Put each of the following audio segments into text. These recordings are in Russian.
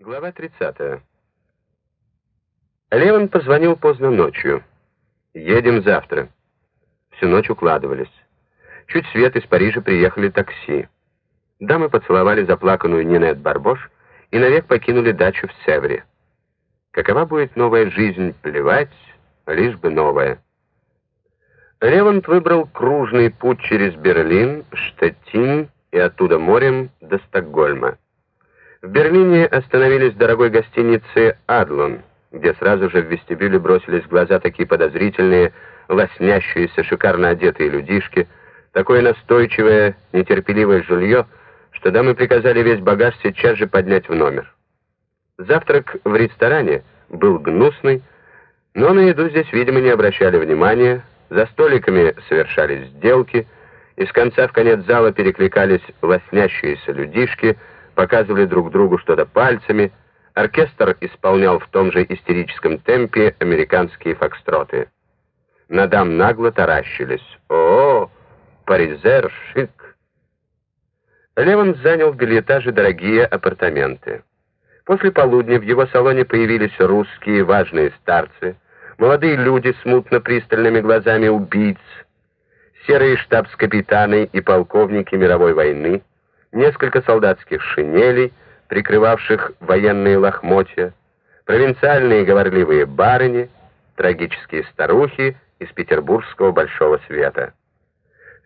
Глава 30. Леван позвонил поздно ночью. «Едем завтра». Всю ночь укладывались. Чуть свет из Парижа приехали такси. Дамы поцеловали заплаканную Нинет Барбош и навек покинули дачу в Севре. Какова будет новая жизнь, плевать, лишь бы новая. Ревант выбрал кружный путь через Берлин, Штеттин и оттуда морем до Стокгольма. В Берлине остановились в дорогой гостинице «Адлон», где сразу же в вестибюле бросились в глаза такие подозрительные, лоснящиеся, шикарно одетые людишки, такое настойчивое, нетерпеливое жилье, что дамы приказали весь багаж сейчас же поднять в номер. Завтрак в ресторане был гнусный, но на еду здесь, видимо, не обращали внимания, за столиками совершались сделки, из конца в конец зала перекликались лоснящиеся людишки — показывали друг другу что-то пальцами, оркестр исполнял в том же истерическом темпе американские фокстроты. На дам нагло таращились. «О, паризер, шик!» Леван занял в бельетаже дорогие апартаменты. После полудня в его салоне появились русские важные старцы, молодые люди с мутно-пристальными глазами убийц, серые штабс-капитаны и полковники мировой войны, несколько солдатских шинелей, прикрывавших военные лохмотья, провинциальные говорливые барыни, трагические старухи из петербургского большого света.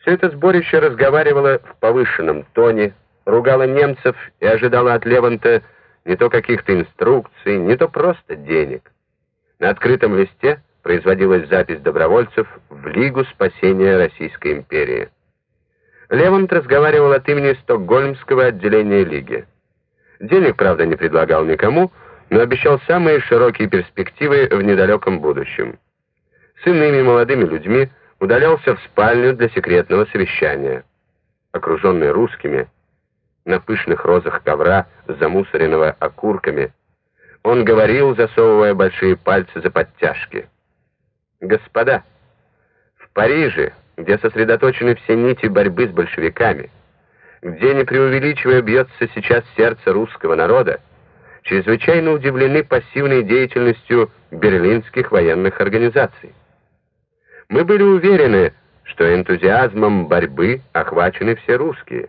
Все это сборище разговаривало в повышенном тоне, ругало немцев и ожидало от Леванта не то каких-то инструкций, не то просто денег. На открытом листе производилась запись добровольцев в Лигу спасения Российской империи. Левант разговаривал от имени Стокгольмского отделения Лиги. Денег, правда, не предлагал никому, но обещал самые широкие перспективы в недалеком будущем. С иными молодыми людьми удалялся в спальню для секретного совещания. Окруженный русскими, на пышных розах ковра, замусоренного окурками, он говорил, засовывая большие пальцы за подтяжки. «Господа, в Париже где сосредоточены все нити борьбы с большевиками, где, не преувеличивая, бьется сейчас сердце русского народа, чрезвычайно удивлены пассивной деятельностью берлинских военных организаций. Мы были уверены, что энтузиазмом борьбы охвачены все русские.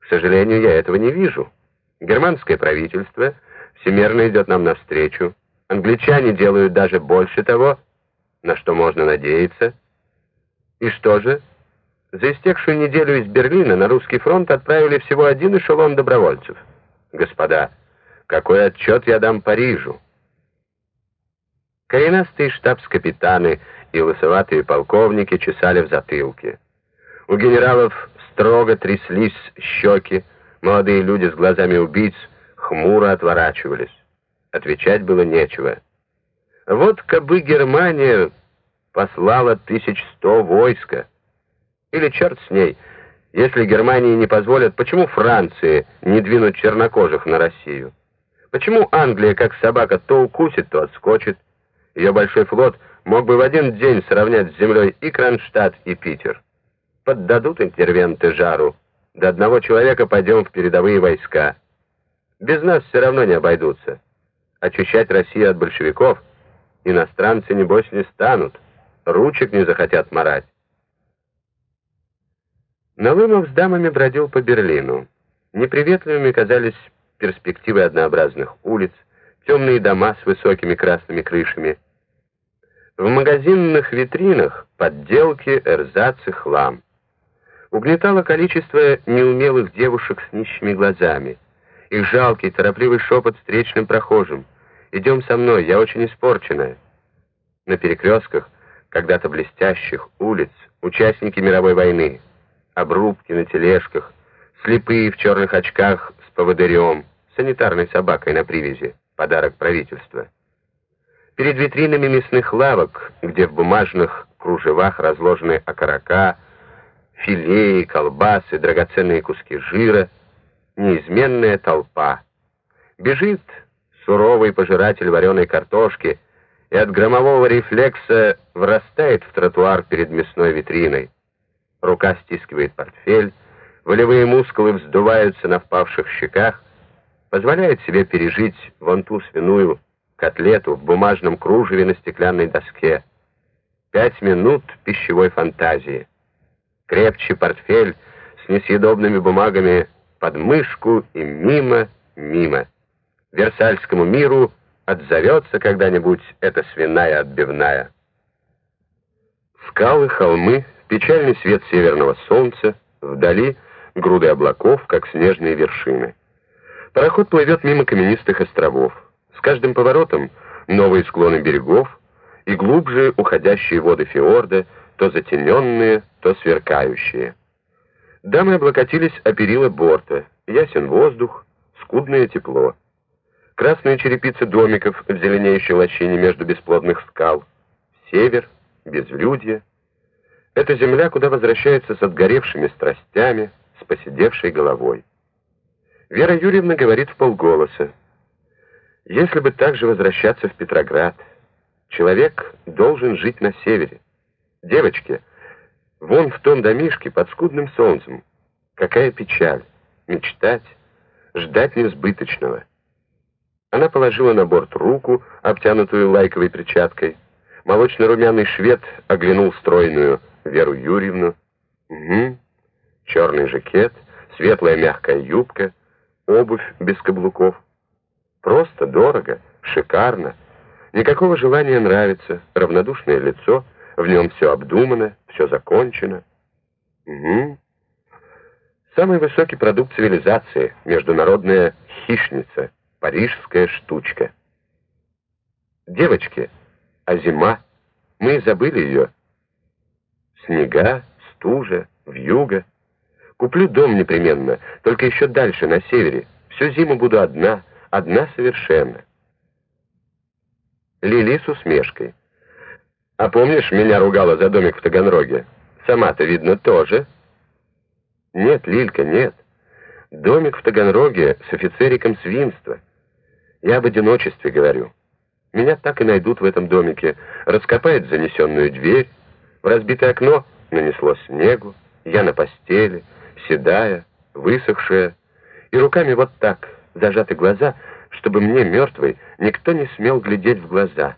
К сожалению, я этого не вижу. Германское правительство всемерно идет нам навстречу. Англичане делают даже больше того, на что можно надеяться – и что же? За истекшую неделю из Берлина на русский фронт отправили всего один эшелон добровольцев. Господа, какой отчет я дам Парижу? Коренастые штабс-капитаны и лысоватые полковники чесали в затылке. У генералов строго тряслись щеки, молодые люди с глазами убийц хмуро отворачивались. Отвечать было нечего. Вот кабы Германия послала тысяч сто войска. Или черт с ней, если Германии не позволят, почему Франции не двинуть чернокожих на Россию? Почему Англия, как собака, то укусит, то отскочит? Ее большой флот мог бы в один день сравнять с землей и Кронштадт, и Питер. Поддадут интервенты жару. До одного человека пойдем в передовые войска. Без нас все равно не обойдутся. Очищать Россию от большевиков иностранцы, небось, не станут ручек не захотят марать. Налымов с дамами бродил по Берлину. Неприветливыми казались перспективы однообразных улиц, темные дома с высокими красными крышами. В магазинных витринах подделки, эрзац и хлам. Угнетало количество неумелых девушек с нищими глазами. Их жалкий, торопливый шепот встречным прохожим. «Идем со мной, я очень испорченная». На перекрестках когда-то блестящих улиц участники мировой войны, обрубки на тележках, слепые в черных очках с поводырем, санитарной собакой на привязи, подарок правительства. Перед витринами мясных лавок, где в бумажных кружевах разложены окорока, филеи, колбасы, драгоценные куски жира, неизменная толпа. Бежит суровый пожиратель вареной картошки, и от громового рефлекса врастает в тротуар перед мясной витриной. Рука стискивает портфель, волевые мускулы вздуваются на впавших щеках, позволяет себе пережить вон ту свиную котлету в бумажном кружеве на стеклянной доске. Пять минут пищевой фантазии. Крепче портфель с несъедобными бумагами под мышку и мимо, мимо. Версальскому миру отзовется когда-нибудь эта свиная отбивная. Скалы, холмы, печальный свет северного солнца, вдали груды облаков, как снежные вершины. Пароход плывет мимо каменистых островов. С каждым поворотом новые склоны берегов и глубже уходящие воды фьорда, то затененные, то сверкающие. Дамы облокотились о перила борта, ясен воздух, скудное тепло. Красные черепицы домиков в зеленеющей лощине между бесплодных скал. Север, безлюдье. Это земля, куда возвращается с отгоревшими страстями, с поседевшей головой. Вера Юрьевна говорит в полголоса. Если бы так же возвращаться в Петроград, человек должен жить на севере. Девочки, вон в том домишке под скудным солнцем. Какая печаль. Мечтать, ждать несбыточного. Она положила на борт руку, обтянутую лайковой перчаткой. Молочно-румяный швед оглянул стройную Веру Юрьевну. Угу. Черный жакет, светлая мягкая юбка, обувь без каблуков. Просто, дорого, шикарно. Никакого желания нравиться, равнодушное лицо, в нем все обдумано, все закончено. Угу. Самый высокий продукт цивилизации, международная хищница, парижская штучка. Девочки, а зима, мы забыли ее. Снега, стужа, вьюга. Куплю дом непременно, только еще дальше, на севере. Всю зиму буду одна, одна совершенно. Лили с усмешкой. А помнишь, меня ругала за домик в Таганроге? Сама-то, видно, тоже. Нет, Лилька, нет. Домик в Таганроге с офицериком свинства. Я об одиночестве говорю. Меня так и найдут в этом домике. Раскопают занесенную дверь. В разбитое окно нанесло снегу. Я на постели, седая, высохшая. И руками вот так, зажаты глаза, чтобы мне, мертвой, никто не смел глядеть в глаза.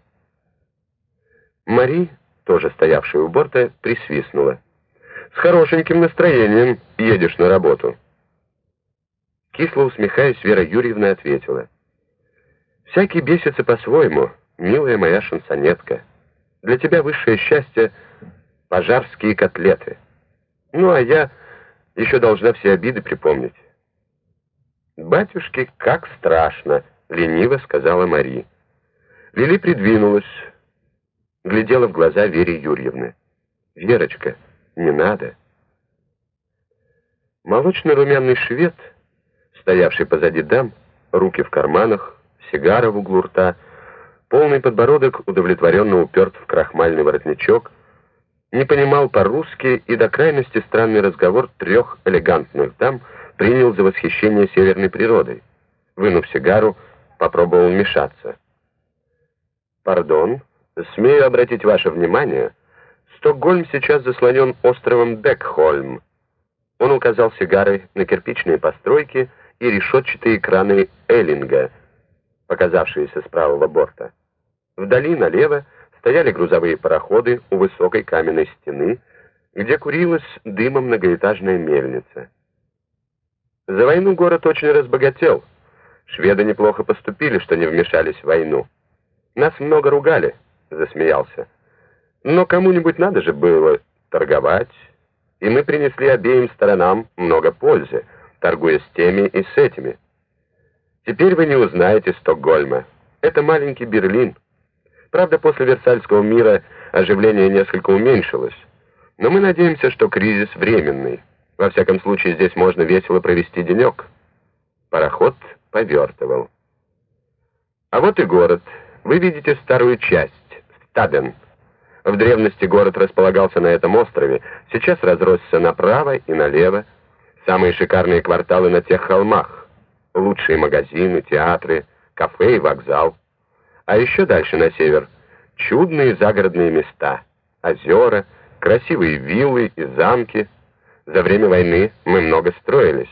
Мари, тоже стоявшая у борта, присвистнула. С хорошеньким настроением едешь на работу. Кисло усмехаясь, Вера Юрьевна ответила. «Всякий бесится по-своему, милая моя шансонетка. Для тебя высшее счастье — пожарские котлеты. Ну, а я еще должна все обиды припомнить». «Батюшки, как страшно!» — лениво сказала Мари. Лили придвинулась, глядела в глаза Вере Юрьевны. «Верочка!» Не надо. Молочно-румяный швед, стоявший позади дам, руки в карманах, сигара в углу рта, полный подбородок удовлетворенно уперт в крахмальный воротничок, не понимал по-русски и до крайности странный разговор трех элегантных дам принял за восхищение северной природой. Вынув сигару, попробовал вмешаться. «Пардон, смею обратить ваше внимание», Стокгольм сейчас заслонен островом Бекхольм. Он указал сигарой на кирпичные постройки и решетчатые краны Эллинга, показавшиеся с правого борта. Вдали налево стояли грузовые пароходы у высокой каменной стены, где курилась дымом многоэтажная мельница. За войну город очень разбогател. Шведы неплохо поступили, что не вмешались в войну. Нас много ругали, засмеялся. Но кому-нибудь надо же было торговать, и мы принесли обеим сторонам много пользы, торгуя с теми и с этими. Теперь вы не узнаете Стокгольма. Это маленький Берлин. Правда, после Версальского мира оживление несколько уменьшилось, но мы надеемся, что кризис временный. Во всяком случае, здесь можно весело провести денек. Пароход повертывал. А вот и город. Вы видите старую часть, Стаден. В древности город располагался на этом острове, сейчас разросся направо и налево. Самые шикарные кварталы на тех холмах. Лучшие магазины, театры, кафе и вокзал. А еще дальше на север чудные загородные места, озера, красивые виллы и замки. За время войны мы много строились.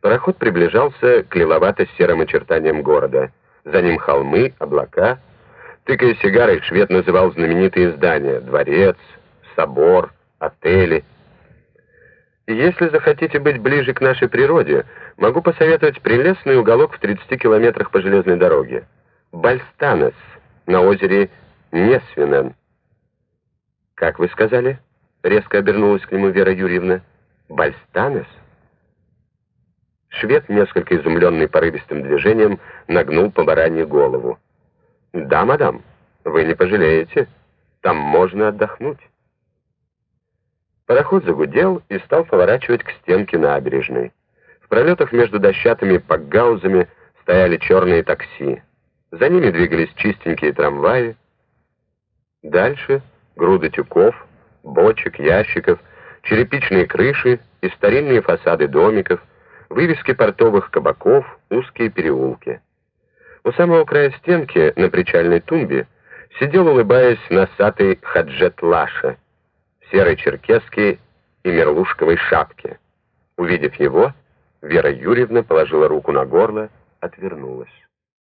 Пароход приближался к лиловато-серым очертаниям города. За ним холмы, облака. Тыкая сигарой, швед называл знаменитые здания — дворец, собор, отели. Если захотите быть ближе к нашей природе, могу посоветовать прелестный уголок в 30 километрах по железной дороге. Бальстанес на озере Несвинен. «Как вы сказали?» — резко обернулась к нему Вера Юрьевна. «Бальстанес?» Швед, несколько изумленный порывистым движением, нагнул по баранье голову. «Да, мадам, вы не пожалеете. Там можно отдохнуть». Пароход загудел и стал поворачивать к стенке набережной. В пролетах между дощатыми пакгаузами стояли черные такси. За ними двигались чистенькие трамваи. Дальше груды тюков, бочек, ящиков, черепичные крыши и старинные фасады домиков, вывески портовых кабаков, узкие переулки. У самого края стенки, на причальной тумбе, сидел, улыбаясь, носатый Хаджет Лаша, серой черкеске и мерлушковой шапке. Увидев его, Вера Юрьевна положила руку на горло, отвернулась.